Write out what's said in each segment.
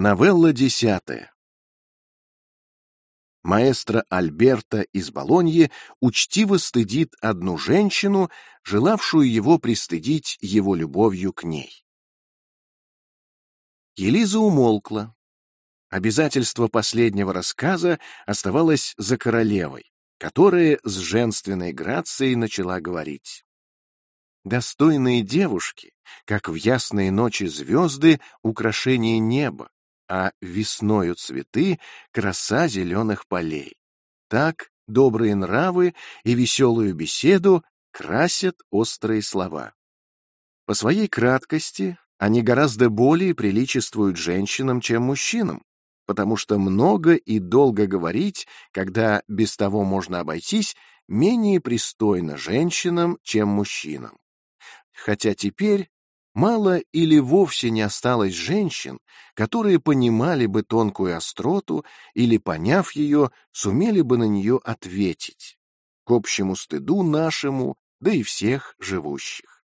Новелла десятая. Маэстро Альберто из Болоньи учтиво стыдит одну женщину, желавшую его пристыдить его любовью к ней. Елиза умолкла. Обязательство последнего рассказа оставалось за королевой, которая с женственной грацией начала говорить. Достойные девушки, как в ясные ночи звезды, украшение неба, а весною цветы — краса зеленых полей. Так добрые нравы и веселую беседу красят острые слова. По своей краткости они гораздо более приличествуют женщинам, чем мужчинам, потому что много и долго говорить, когда без того можно обойтись, менее пристойно женщинам, чем мужчинам. Хотя теперь Мало или вовсе не осталось женщин, которые понимали бы тонкую остроту или, поняв ее, сумели бы на нее ответить, к общему стыду нашему, да и всех живущих.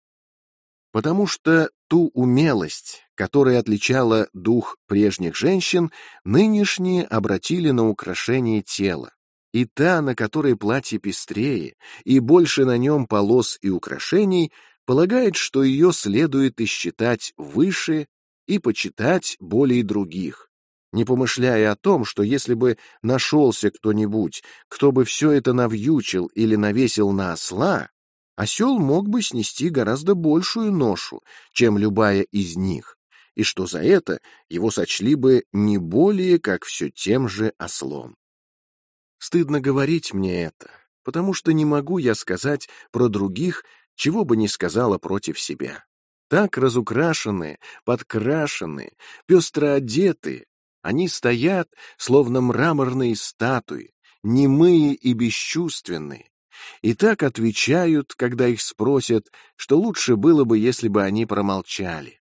Потому что ту умелость, которая отличала дух прежних женщин, нынешние обратили на украшение тела, и та, на которой платье пестрее, и больше на нем полос и украшений, полагает, что ее следует и считать выше и почитать более других, не помышляя о том, что если бы нашелся кто-нибудь, кто бы все это навьючил или навесил на осла, осел мог бы снести гораздо большую ношу, чем любая из них, и что за это его сочли бы не более, как все тем же ослом. Стыдно говорить мне это, потому что не могу я сказать про других, чего бы ни сказала против себя. Так разукрашенные, подкрашенные, пестро одетые, они стоят, словно мраморные статуи, немые и бесчувственные, и так отвечают, когда их спросят, что лучше было бы, если бы они промолчали.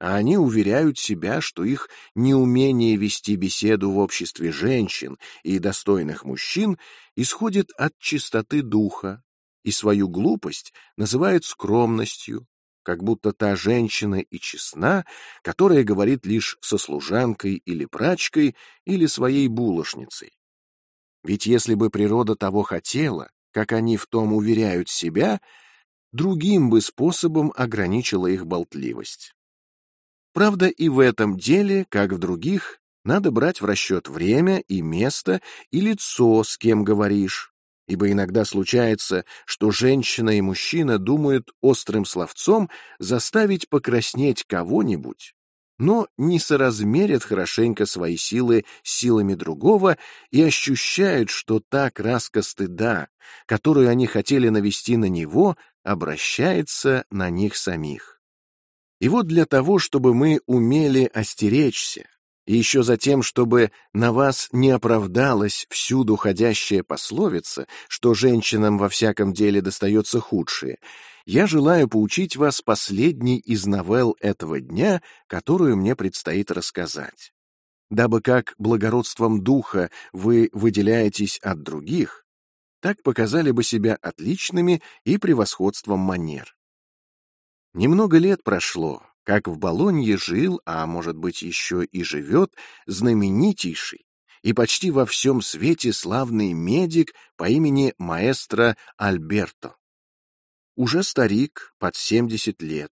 А они уверяют себя, что их неумение вести беседу в обществе женщин и достойных мужчин исходит от чистоты духа, и свою глупость называют скромностью, как будто та женщина и честна, которая говорит лишь со служанкой или прачкой или своей булочницей. Ведь если бы природа того хотела, как они в том уверяют себя, другим бы способом ограничила их болтливость. Правда, и в этом деле, как в других, надо брать в расчет время и место и лицо, с кем говоришь, ибо иногда случается, что женщина и мужчина думают острым словцом заставить покраснеть кого-нибудь, но не соразмерят хорошенько свои силы с силами другого и ощущают, что та краска стыда, которую они хотели навести на него, обращается на них самих. И вот для того, чтобы мы умели остеречься, и еще за тем, чтобы на вас не оправдалась всюду ходящая пословица, что женщинам во всяком деле достается худшее, я желаю поучить вас последней из новелл этого дня, которую мне предстоит рассказать. Дабы как благородством духа вы выделяетесь от других, так показали бы себя отличными и превосходством манер. Немного лет прошло, как в Болонье жил, а может быть еще и живет, знаменитейший и почти во всем свете славный медик по имени маэстро Альберто. Уже старик, под 70 лет.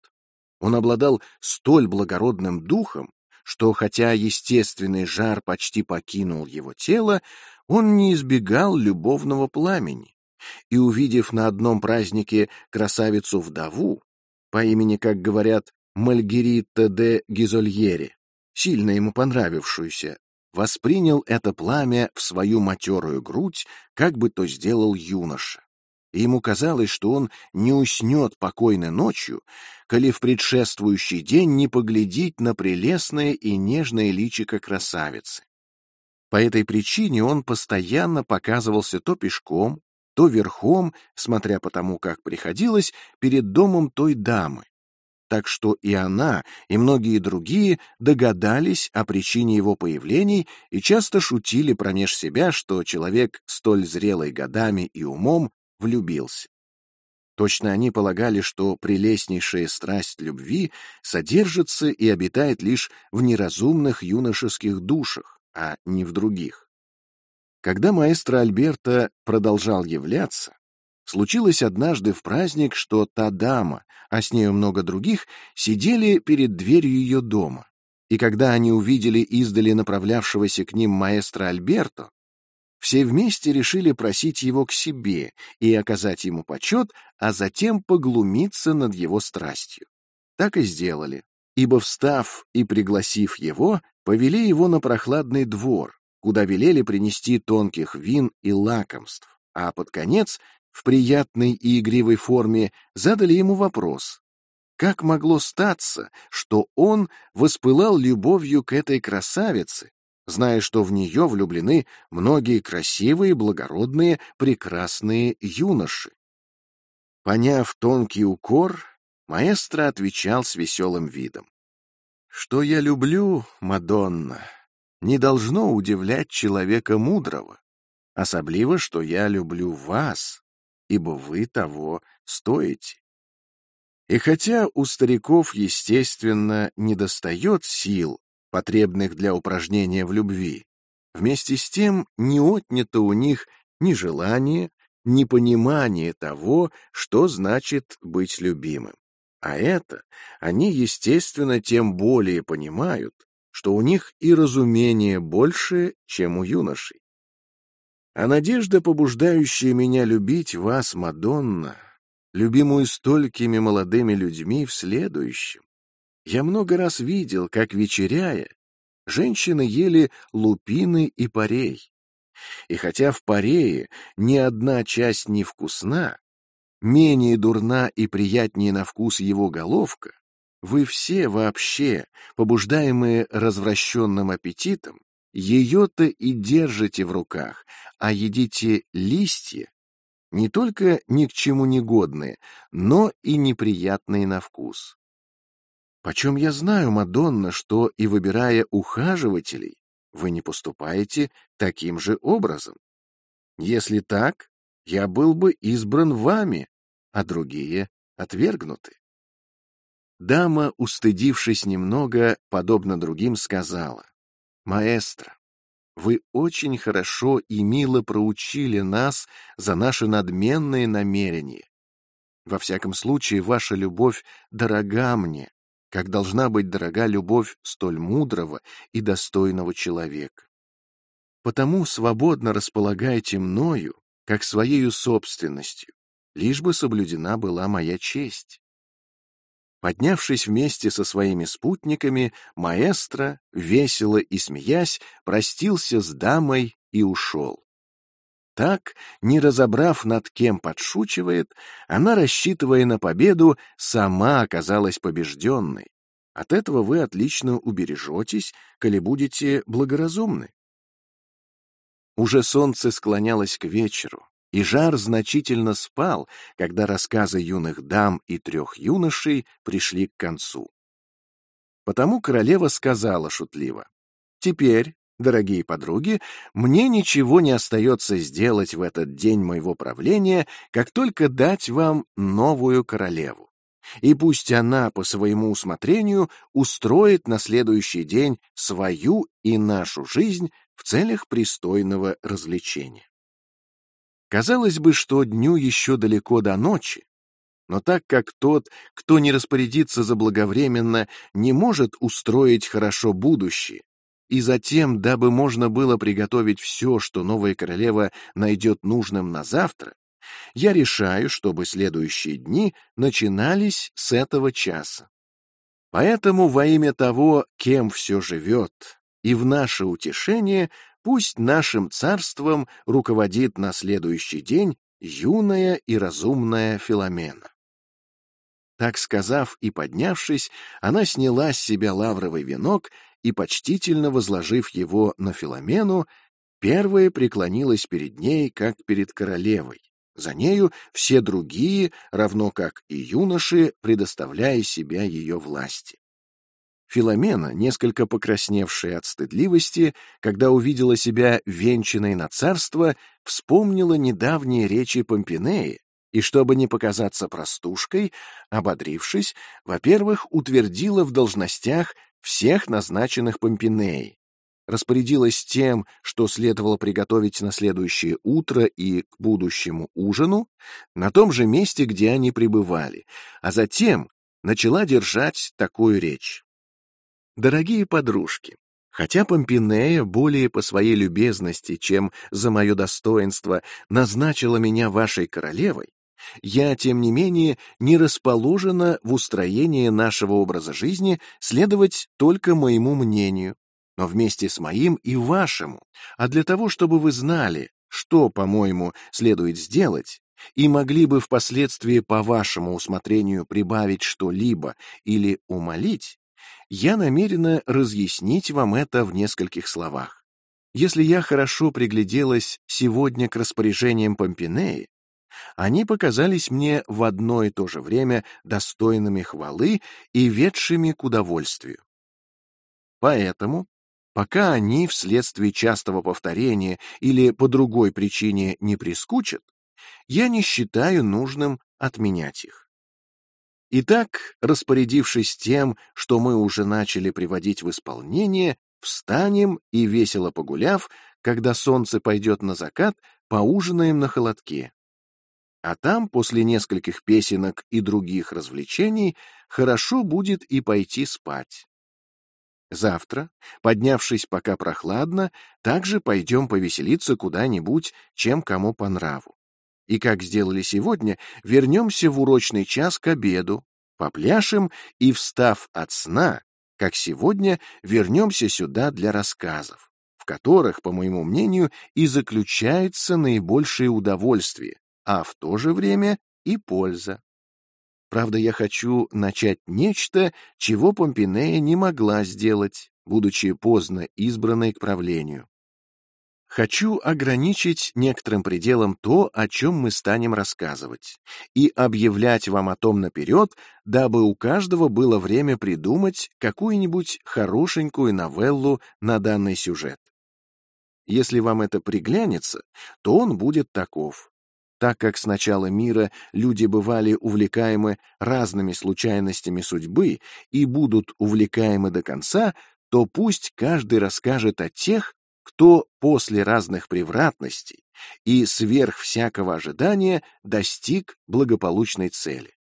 Он обладал столь благородным духом, что хотя естественный жар почти покинул его тело, он не избегал любовного пламени. И, увидев на одном празднике красавицу-вдову, по имени, как говорят, Мальгерита де Гизольери, сильно ему понравившуюся, воспринял это пламя в свою матерую грудь, как бы то сделал юноша. И ему казалось, что он не уснет покойно ночью, коли в предшествующий день не поглядеть на прелестное и нежное личико красавицы. По этой причине он постоянно показывался то пешком, то верхом, смотря по тому, как приходилось, перед домом той дамы, так что и она, и многие другие догадались о причине его появлений и часто шутили промеж себя, что человек столь зрелый годами и умом влюбился. Точно они полагали, что прелестнейшая страсть любви содержится и обитает лишь в неразумных юношеских душах, а не в других. Когда маэстро Альберто продолжал являться, случилось однажды в праздник, что та дама, а с нею много других, сидели перед дверью ее дома. И когда они увидели издали направлявшегося к ним маэстро Альберто, все вместе решили просить его к себе и оказать ему почет, а затем поглумиться над его страстью. Так и сделали, ибо, встав и пригласив его, повели его на прохладный двор, куда велели принести тонких вин и лакомств, а под конец, в приятной и игривой форме, задали ему вопрос. Как могло статься, что он воспылал любовью к этой красавице, зная, что в нее влюблены многие красивые, благородные, прекрасные юноши. Поняв тонкий укор, маэстро отвечал с веселым видом. «Что я люблю, Мадонна, не должно удивлять человека мудрого, особливо, что я люблю вас, ибо вы того стоите. И хотя у стариков, естественно, недостает сил потребных для упражнения в любви. Вместе с тем не отнято у них ни желание, ни понимание того, что значит быть любимым. А это они, естественно, тем более понимают, что у них и разумение больше, чем у юношей. А надежда, побуждающая меня любить вас, Мадонна, любимую столькими молодыми людьми, в следующем. Я много раз видел, как, вечеряя, женщины ели лупины и парей. И хотя в парее ни одна часть не вкусна, менее дурна и приятнее на вкус его головка, вы все вообще, побуждаемые развращенным аппетитом, ее-то и держите в руках, а едите листья, не только ни к чему не годные, но и неприятные на вкус. Почем я знаю, Мадонна, что и выбирая ухаживателей, вы не поступаете таким же образом? Если так, я был бы избран вами, а другие отвергнуты. Дама, устыдившись немного, подобно другим, сказала, «Маэстро, вы очень хорошо и мило проучили нас за наши надменные намерения. Во всяком случае, ваша любовь дорога мне, как должна быть дорога любовь столь мудрого и достойного человека. Потому свободно располагайте мною, как своею собственностью, лишь бы соблюдена была моя честь. Поднявшись вместе со своими спутниками, маэстро, весело и смеясь, простился с дамой и ушел. Так, не разобрав, над кем подшучивает, она, рассчитывая на победу, сама оказалась побежденной. От этого вы отлично убережетесь, коли будете благоразумны. Уже солнце склонялось к вечеру, и жар значительно спал, когда рассказы юных дам и трех юношей пришли к концу. Потому королева сказала шутливо, «Теперь, Дорогие подруги, мне ничего не остается сделать в этот день моего правления, как только дать вам новую королеву. И пусть она по своему усмотрению устроит на следующий день свою и нашу жизнь в целях пристойного развлечения. Казалось бы, что дню еще далеко до ночи, но так как тот, кто не распорядится заблаговременно, не может устроить хорошо будущее, и затем, дабы можно было приготовить все, что новая королева найдет нужным на завтра, я решаю, чтобы следующие дни начинались с этого часа. Поэтому во имя того, кем все живет, и в наше утешение, пусть нашим царством руководит на следующий день юная и разумная Филомена. Так сказав и поднявшись, она сняла с себя лавровый венок и, почтительно возложив его на Филомену, первая преклонилась перед ней, как перед королевой. За нею все другие, равно как и юноши, предоставляя себя ее власти. Филомена, несколько покрасневшая от стыдливости, когда увидела себя венчанной на царство, вспомнила недавние речи Помпинеи, и чтобы не показаться простушкой, ободрившись, во-первых, утвердила в должностях всех назначенных Помпинеей, распорядилась тем, что следовало приготовить на следующее утро и к будущему ужину, на том же месте, где они пребывали, а затем начала держать такую речь. «Дорогие подружки, хотя Помпинея более по своей любезности, чем за мое достоинство, назначила меня вашей королевой, я, тем не менее, не расположена в устроении нашего образа жизни следовать только моему мнению, но вместе с моим и вашему, а для того, чтобы вы знали, что, по-моему, следует сделать, и могли бы впоследствии по вашему усмотрению прибавить что-либо или умолить, я намерена разъяснить вам это в нескольких словах. Если я хорошо пригляделась сегодня к распоряжениям Помпинеи, они показались мне в одно и то же время достойными хвалы и ведшими к удовольствию. Поэтому, пока они вследствие частого повторения или по другой причине не прискучат, я не считаю нужным отменять их. Итак, распорядившись тем, что мы уже начали приводить в исполнение, встанем и, весело погуляв, когда солнце пойдет на закат, поужинаем на холодке. А там, после нескольких песенок и других развлечений, хорошо будет и пойти спать. Завтра, поднявшись пока прохладно, также пойдем повеселиться куда-нибудь, чем кому по нраву. И, как сделали сегодня, вернемся в урочный час к обеду, попляшем и, встав от сна, как сегодня, вернемся сюда для рассказов, в которых, по моему мнению, и заключается наибольшее удовольствие, а в то же время и польза. Правда, я хочу начать нечто, чего Помпинея не могла сделать, будучи поздно избранной к правлению. Хочу ограничить некоторым пределом то, о чем мы станем рассказывать, и объявлять вам о том наперед, дабы у каждого было время придумать какую-нибудь хорошенькую новеллу на данный сюжет. Если вам это приглянется, то он будет таков. Так как с начала мира люди бывали увлекаемы разными случайностями судьбы и будут увлекаемы до конца, то пусть каждый расскажет о тех, кто после разных превратностей и сверх всякого ожидания достиг благополучной цели.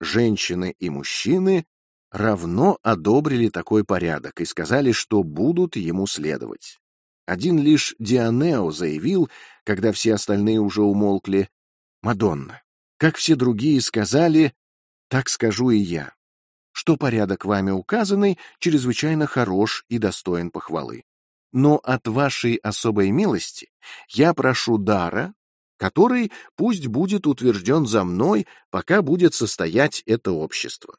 Женщины и мужчины равно одобрили такой порядок и сказали, что будут ему следовать. Один лишь Дионео заявил, когда все остальные уже умолкли, «Мадонна, как все другие сказали, так скажу и я, что порядок вами указанный чрезвычайно хорош и достоин похвалы. Но от вашей особой милости я прошу дара, который пусть будет утвержден за мной, пока будет состоять это общество.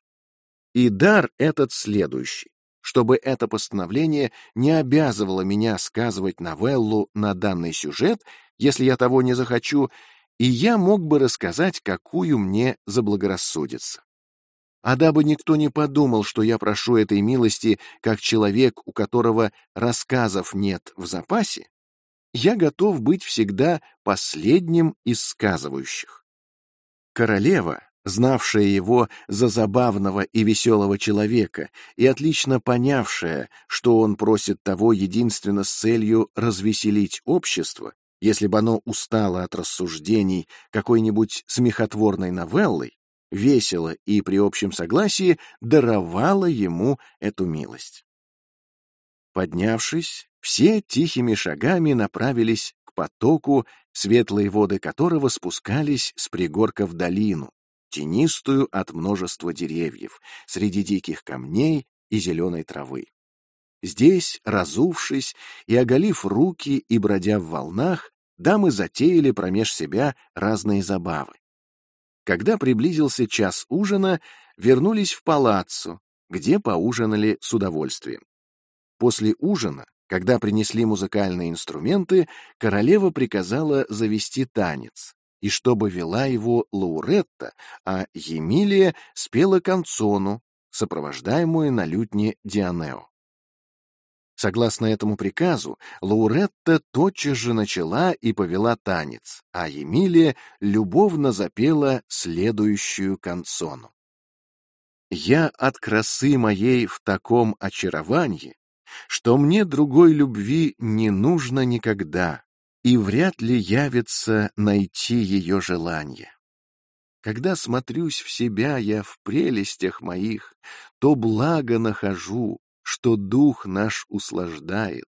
И дар этот следующий чтобы это постановление не обязывало меня сказывать новеллу на данный сюжет, если я того не захочу, и я мог бы рассказать, какую мне заблагорассудится. А дабы никто не подумал, что я прошу этой милости как человек, у которого рассказов нет в запасе, я готов быть всегда последним из сказывающих. Королева, знавшая его за забавного и веселого человека и отлично понявшая, что он просит того единственно с целью развеселить общество, если бы оно устало от рассуждений какой-нибудь смехотворной новеллой, весело и при общем согласии даровала ему эту милость. Поднявшись, все тихими шагами направились к потоку, светлые воды которого спускались с пригорка в долину, тенистую от множества деревьев, среди диких камней и зеленой травы. Здесь, разувшись и оголив руки и бродя в волнах, дамы затеяли промеж себя разные забавы. Когда приблизился час ужина, вернулись в палаццо, где поужинали с удовольствием. После ужина, когда принесли музыкальные инструменты, королева приказала завести танец, и чтобы вела его Лауретта, а Емилия спела канцону, сопровождаемую на лютне Дионео. Согласно этому приказу, Лауретта тотчас же начала и повела танец, а Емилия любовно запела следующую канцону. «Я от красы моей в таком очаровании, что мне другой любви не нужно никогда, и вряд ли явится найти ее желание. Когда смотрюсь в себя я в прелестях моих, то благо нахожу, что дух наш услаждает.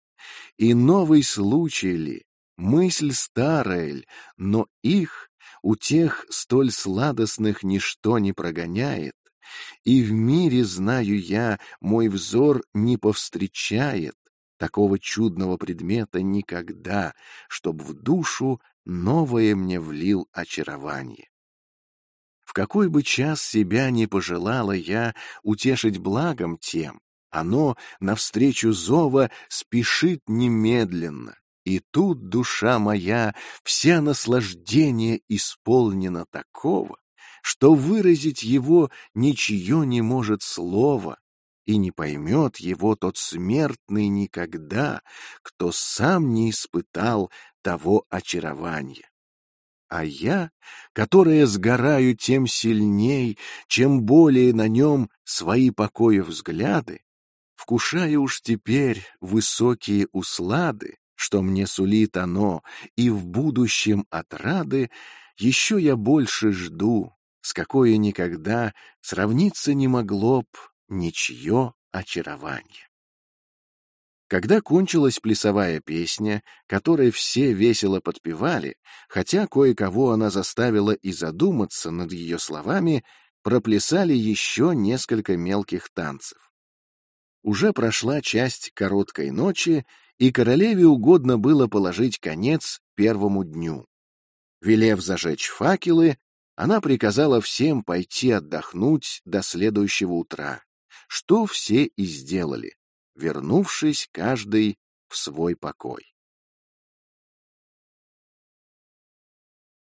И новый случай ли, мысль старая ль, но их у тех столь сладостных ничто не прогоняет, и в мире, знаю я, мой взор не повстречает такого чудного предмета никогда, чтоб в душу новое мне влил очарование. В какой бы час себя не пожелала я утешить благом тем, оно навстречу зова спешит немедленно, и тут душа моя вся наслаждение исполнена такого, что выразить его ничье не может слово, и не поймет его тот смертный никогда, кто сам не испытал того очарования. А я, которая сгораю тем сильней, чем более на нем свои покоя взгляды, вкушая уж теперь высокие услады, что мне сулит оно, и в будущем отрады, еще я больше жду, с какой никогда сравниться не могло б ничье очарование. Когда кончилась плясовая песня, которой все весело подпевали, хотя кое-кого она заставила и задуматься над ее словами, проплясали еще несколько мелких танцев. Уже прошла часть короткой ночи, и королеве угодно было положить конец первому дню. Велев зажечь факелы, она приказала всем пойти отдохнуть до следующего утра, что все и сделали, вернувшись каждый в свой покой.